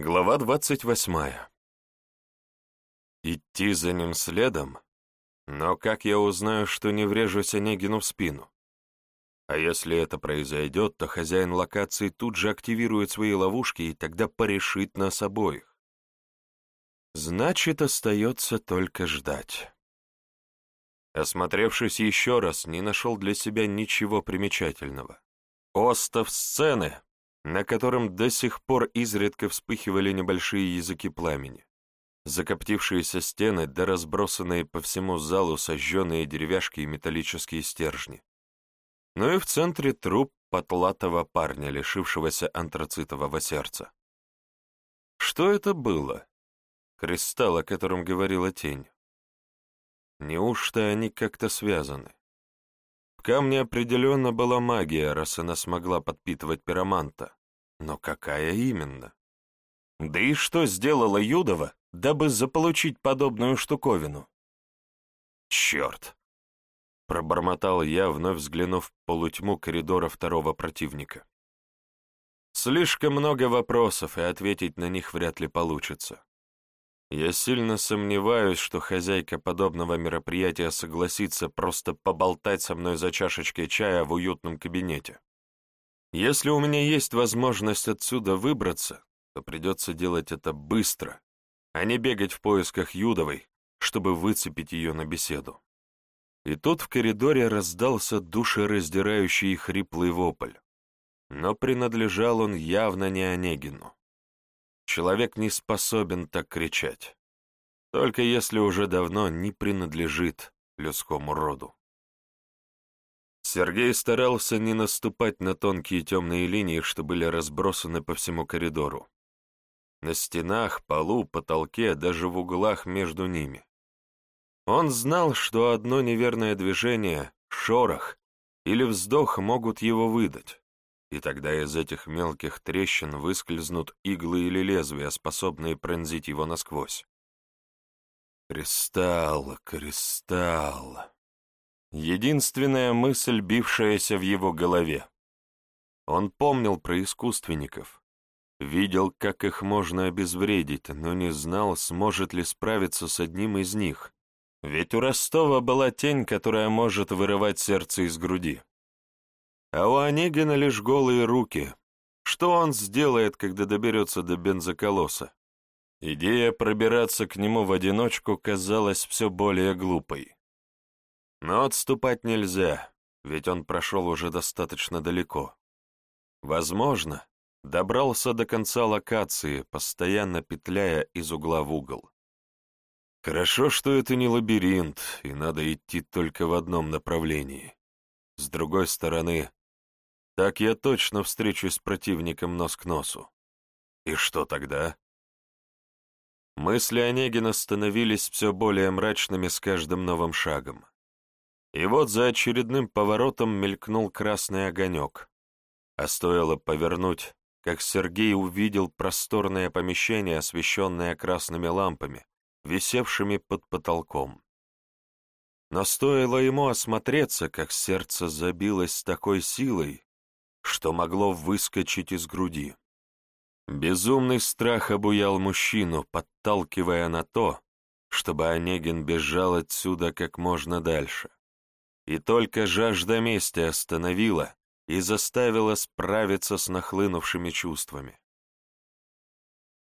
Глава двадцать восьмая. Идти за ним следом? Но как я узнаю, что не врежусь Онегину в спину? А если это произойдет, то хозяин локации тут же активирует свои ловушки и тогда порешит нас обоих. Значит, остается только ждать. Осмотревшись еще раз, не нашел для себя ничего примечательного. Остов сцены, на котором до сих пор изредка вспыхивали небольшие языки пламени, закоптившиеся стены да разбросанные по всему залу сожженные деревяшки и металлические стержни. Ну и в центре труп потлатого парня, лишившегося антрацитового сердца. Что это было? Кристалл, о котором говорила тень. Неужто они как-то связаны? В камне определенно была магия, раз она смогла подпитывать пироманта. Но какая именно? Да и что сделала Юдова, дабы заполучить подобную штуковину? Черт! Пробормотал я, вновь взглянув в полутьму коридора второго противника. Слишком много вопросов, и ответить на них вряд ли получится. Я сильно сомневаюсь, что хозяйка подобного мероприятия согласится просто поболтать со мной за чашечкой чая в уютном кабинете. Если у меня есть возможность отсюда выбраться, то придется делать это быстро, а не бегать в поисках Юдовой, чтобы выцепить ее на беседу. И тут в коридоре раздался душераздирающий хриплый вопль. Но принадлежал он явно не Онегину. Человек не способен так кричать, только если уже давно не принадлежит людскому роду. Сергей старался не наступать на тонкие темные линии, что были разбросаны по всему коридору. На стенах, полу, потолке, даже в углах между ними. Он знал, что одно неверное движение, шорох или вздох могут его выдать и тогда из этих мелких трещин выскользнут иглы или лезвия, способные пронзить его насквозь. Кристалл, кристалл. Единственная мысль, бившаяся в его голове. Он помнил про искусственников, видел, как их можно обезвредить, но не знал, сможет ли справиться с одним из них. Ведь у Ростова была тень, которая может вырывать сердце из груди. А у Онегина лишь голые руки. Что он сделает, когда доберется до бензоколоса? Идея пробираться к нему в одиночку казалась все более глупой. Но отступать нельзя, ведь он прошел уже достаточно далеко. Возможно, добрался до конца локации, постоянно петляя из угла в угол. Хорошо, что это не лабиринт, и надо идти только в одном направлении. С другой стороны, так я точно встречусь с противником нос к носу. И что тогда? Мысли Онегина становились все более мрачными с каждым новым шагом. И вот за очередным поворотом мелькнул красный огонек. А стоило повернуть, как Сергей увидел просторное помещение, освещенное красными лампами, висевшими под потолком. Но стоило ему осмотреться, как сердце забилось с такой силой, что могло выскочить из груди. Безумный страх обуял мужчину, подталкивая на то, чтобы Онегин бежал отсюда как можно дальше. И только жажда мести остановила и заставила справиться с нахлынувшими чувствами.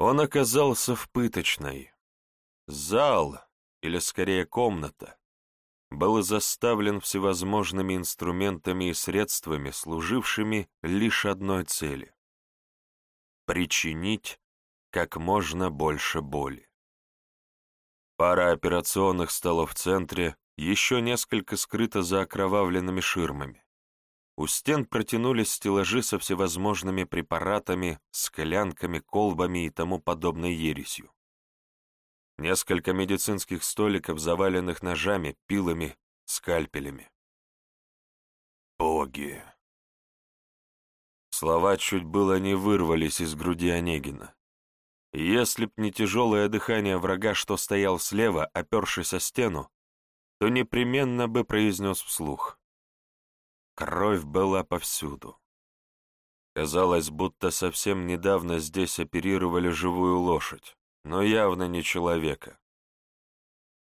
Он оказался в пыточной. Зал, или скорее комната, был заставлен всевозможными инструментами и средствами, служившими лишь одной цели — причинить как можно больше боли. Пара операционных столов в центре, еще несколько скрыто за окровавленными ширмами. У стен протянулись стеллажи со всевозможными препаратами, склянками, колбами и тому подобной ересью. Несколько медицинских столиков, заваленных ножами, пилами, скальпелями. Боги! Слова чуть было не вырвались из груди Онегина. если б не тяжелое дыхание врага, что стоял слева, опершись о стену, то непременно бы произнес вслух. Кровь была повсюду. Казалось, будто совсем недавно здесь оперировали живую лошадь, но явно не человека.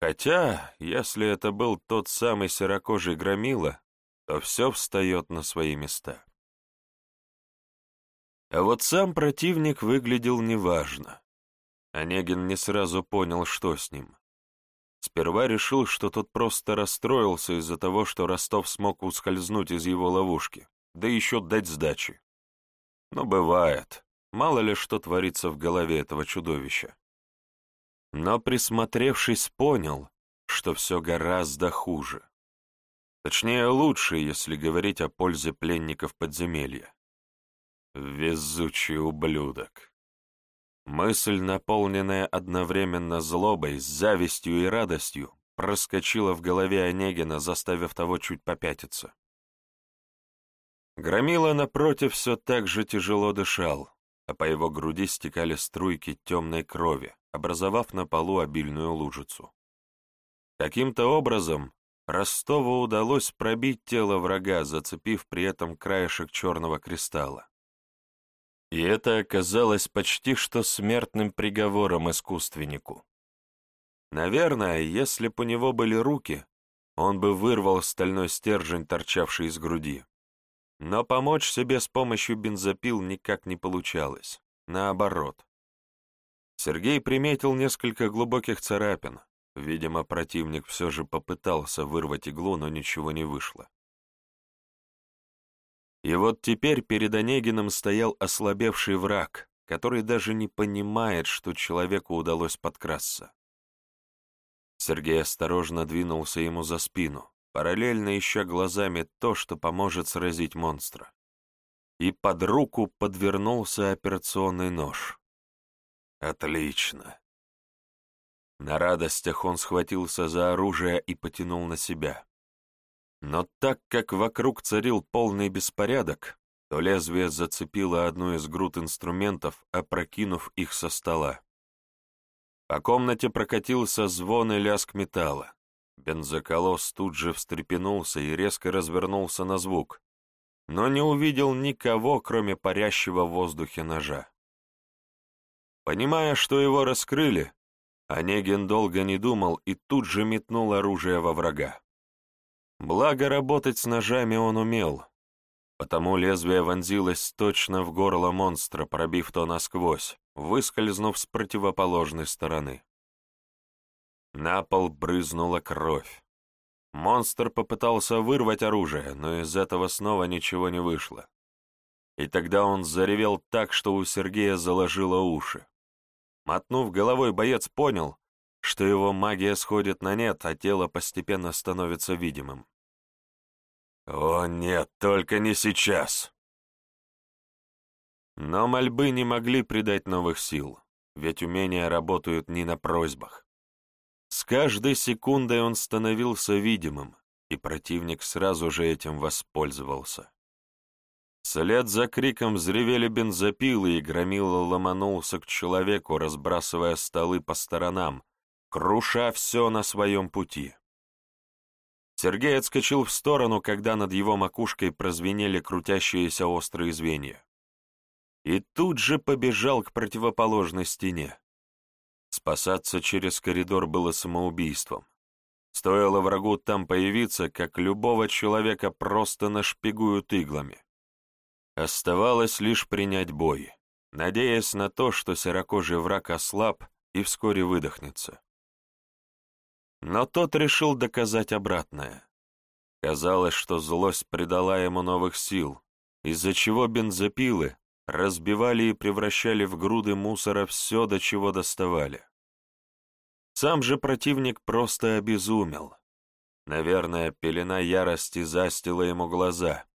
Хотя, если это был тот самый серокожий громила, то все встает на свои места. А вот сам противник выглядел неважно. Онегин не сразу понял, что с ним. Сперва решил, что тот просто расстроился из-за того, что Ростов смог ускользнуть из его ловушки, да еще дать сдачи. Но бывает, мало ли что творится в голове этого чудовища. Но, присмотревшись, понял, что все гораздо хуже. Точнее, лучше, если говорить о пользе пленников подземелья. Везучий ублюдок. Мысль, наполненная одновременно злобой, завистью и радостью, проскочила в голове Онегина, заставив того чуть попятиться. Громила, напротив, все так же тяжело дышал, а по его груди стекали струйки темной крови, образовав на полу обильную лужицу. Каким-то образом Ростову удалось пробить тело врага, зацепив при этом краешек черного кристалла. И это оказалось почти что смертным приговором искусственнику. Наверное, если бы у него были руки, он бы вырвал стальной стержень, торчавший из груди. Но помочь себе с помощью бензопил никак не получалось. Наоборот. Сергей приметил несколько глубоких царапин. Видимо, противник все же попытался вырвать иглу, но ничего не вышло. И вот теперь перед Онегиным стоял ослабевший враг, который даже не понимает, что человеку удалось подкрасться. Сергей осторожно двинулся ему за спину, параллельно ища глазами то, что поможет сразить монстра. И под руку подвернулся операционный нож. Отлично. На радостях он схватился за оружие и потянул на себя. Но так как вокруг царил полный беспорядок, то лезвие зацепило одну из груд инструментов, опрокинув их со стола. По комнате прокатился звон и лязг металла. Бензоколос тут же встрепенулся и резко развернулся на звук, но не увидел никого, кроме парящего в воздухе ножа. Понимая, что его раскрыли, Онегин долго не думал и тут же метнул оружие во врага. Благо, работать с ножами он умел, потому лезвие вонзилось точно в горло монстра, пробив то насквозь, выскользнув с противоположной стороны. На пол брызнула кровь. Монстр попытался вырвать оружие, но из этого снова ничего не вышло. И тогда он заревел так, что у Сергея заложило уши. Мотнув головой, боец понял, что его магия сходит на нет, а тело постепенно становится видимым. «О нет, только не сейчас!» Но мольбы не могли придать новых сил, ведь умения работают не на просьбах. С каждой секундой он становился видимым, и противник сразу же этим воспользовался. Вслед за криком взревели бензопилы, и громила ломанулся к человеку, разбрасывая столы по сторонам, круша все на своем пути. Сергей отскочил в сторону, когда над его макушкой прозвенели крутящиеся острые звенья. И тут же побежал к противоположной стене. Спасаться через коридор было самоубийством. Стоило врагу там появиться, как любого человека просто нашпигуют иглами. Оставалось лишь принять бой, надеясь на то, что серокожий враг ослаб и вскоре выдохнется. Но тот решил доказать обратное. Казалось, что злость придала ему новых сил, из-за чего бензопилы разбивали и превращали в груды мусора все, до чего доставали. Сам же противник просто обезумел. Наверное, пелена ярости застила ему глаза,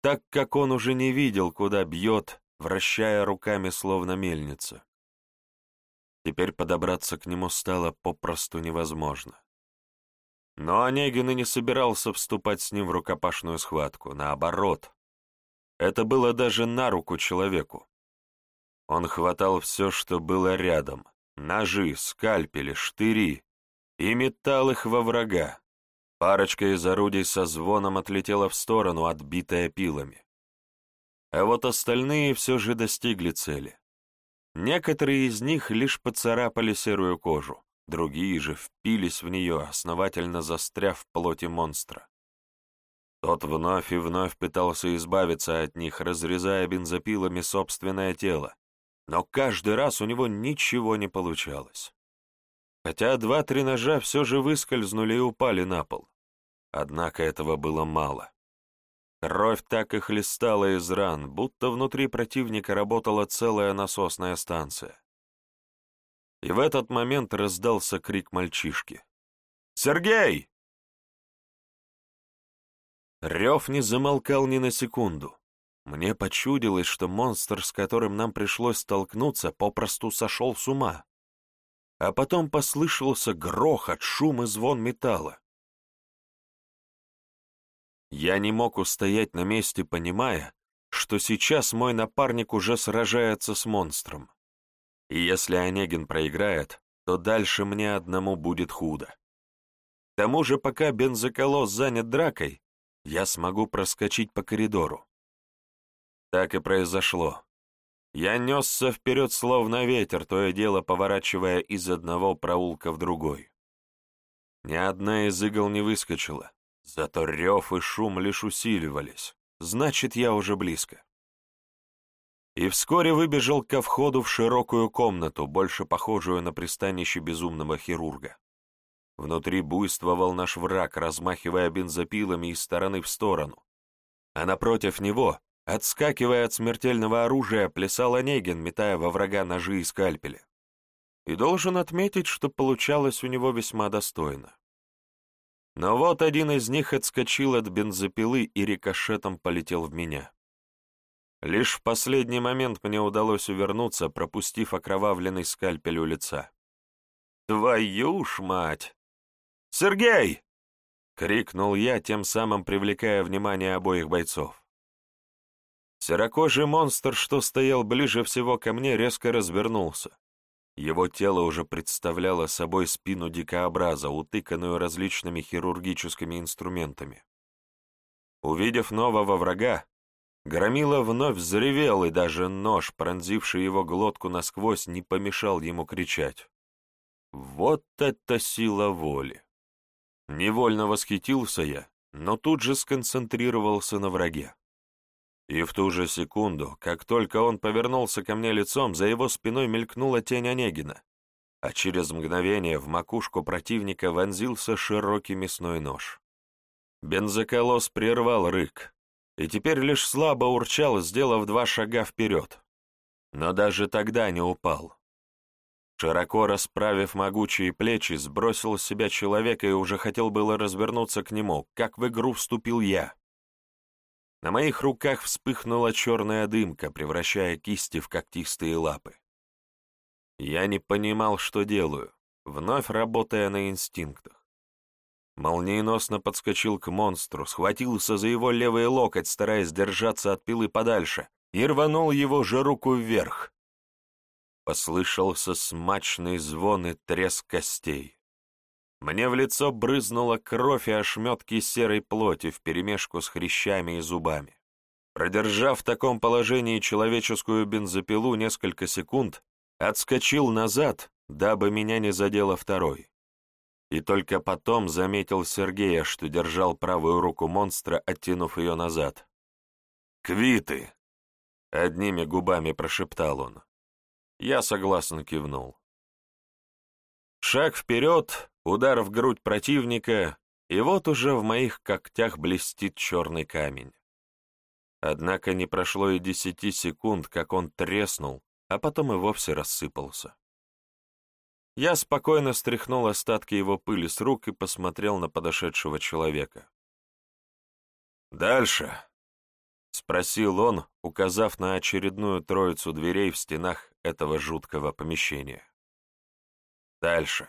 так как он уже не видел, куда бьет, вращая руками словно мельница. Теперь подобраться к нему стало попросту невозможно. Но Онегин и не собирался вступать с ним в рукопашную схватку, наоборот. Это было даже на руку человеку. Он хватал все, что было рядом — ножи, скальпели, штыри — и метал их во врага. Парочка из орудий со звоном отлетела в сторону, отбитая пилами. а вот остальные все же достигли цели. Некоторые из них лишь поцарапали серую кожу, другие же впились в нее, основательно застряв в плоти монстра. Тот вновь и вновь пытался избавиться от них, разрезая бензопилами собственное тело, но каждый раз у него ничего не получалось. Хотя два-три ножа все же выскользнули и упали на пол. Однако этого было мало. Кровь так и хлестала из ран, будто внутри противника работала целая насосная станция. И в этот момент раздался крик мальчишки. «Сергей!» Рев не замолкал ни на секунду. Мне почудилось, что монстр, с которым нам пришлось столкнуться, попросту сошел с ума. А потом послышался грохот, шум и звон металла. Я не мог устоять на месте, понимая, что сейчас мой напарник уже сражается с монстром. И если Онегин проиграет, то дальше мне одному будет худо. К тому же, пока бензоколос занят дракой, я смогу проскочить по коридору. Так и произошло. Я несся вперед, словно ветер, то и дело поворачивая из одного проулка в другой. Ни одна из игл не выскочила. Зато рев и шум лишь усиливались. Значит, я уже близко. И вскоре выбежал ко входу в широкую комнату, больше похожую на пристанище безумного хирурга. Внутри буйствовал наш враг, размахивая бензопилами из стороны в сторону. А напротив него, отскакивая от смертельного оружия, плясал Онегин, метая во врага ножи и скальпели. И должен отметить, что получалось у него весьма достойно. Но вот один из них отскочил от бензопилы и рикошетом полетел в меня. Лишь в последний момент мне удалось увернуться, пропустив окровавленный скальпель у лица. «Твою ж мать! Сергей!» — крикнул я, тем самым привлекая внимание обоих бойцов. Серокожий монстр, что стоял ближе всего ко мне, резко развернулся. Его тело уже представляло собой спину дикообраза, утыканную различными хирургическими инструментами. Увидев нового врага, Громила вновь взревел, и даже нож, пронзивший его глотку насквозь, не помешал ему кричать. Вот это сила воли! Невольно восхитился я, но тут же сконцентрировался на враге. И в ту же секунду, как только он повернулся ко мне лицом, за его спиной мелькнула тень Онегина, а через мгновение в макушку противника вонзился широкий мясной нож. Бензоколос прервал рык, и теперь лишь слабо урчал, сделав два шага вперед. Но даже тогда не упал. Широко расправив могучие плечи, сбросил с себя человека и уже хотел было развернуться к нему, как в игру вступил я. На моих руках вспыхнула черная дымка, превращая кисти в когтистые лапы. Я не понимал, что делаю, вновь работая на инстинктах. Молниеносно подскочил к монстру, схватился за его левый локоть, стараясь держаться от пилы подальше, и рванул его же руку вверх. Послышался смачный звон и треск костей. Мне в лицо брызнула кровь и ошметки серой плоти вперемешку с хрящами и зубами. Продержав в таком положении человеческую бензопилу несколько секунд, отскочил назад, дабы меня не задело второй. И только потом заметил Сергея, что держал правую руку монстра, оттянув ее назад. «Квиты!» — одними губами прошептал он. Я согласно кивнул. Шаг вперед, удар в грудь противника, и вот уже в моих когтях блестит черный камень. Однако не прошло и десяти секунд, как он треснул, а потом и вовсе рассыпался. Я спокойно стряхнул остатки его пыли с рук и посмотрел на подошедшего человека. «Дальше», — спросил он, указав на очередную троицу дверей в стенах этого жуткого помещения. Дальше.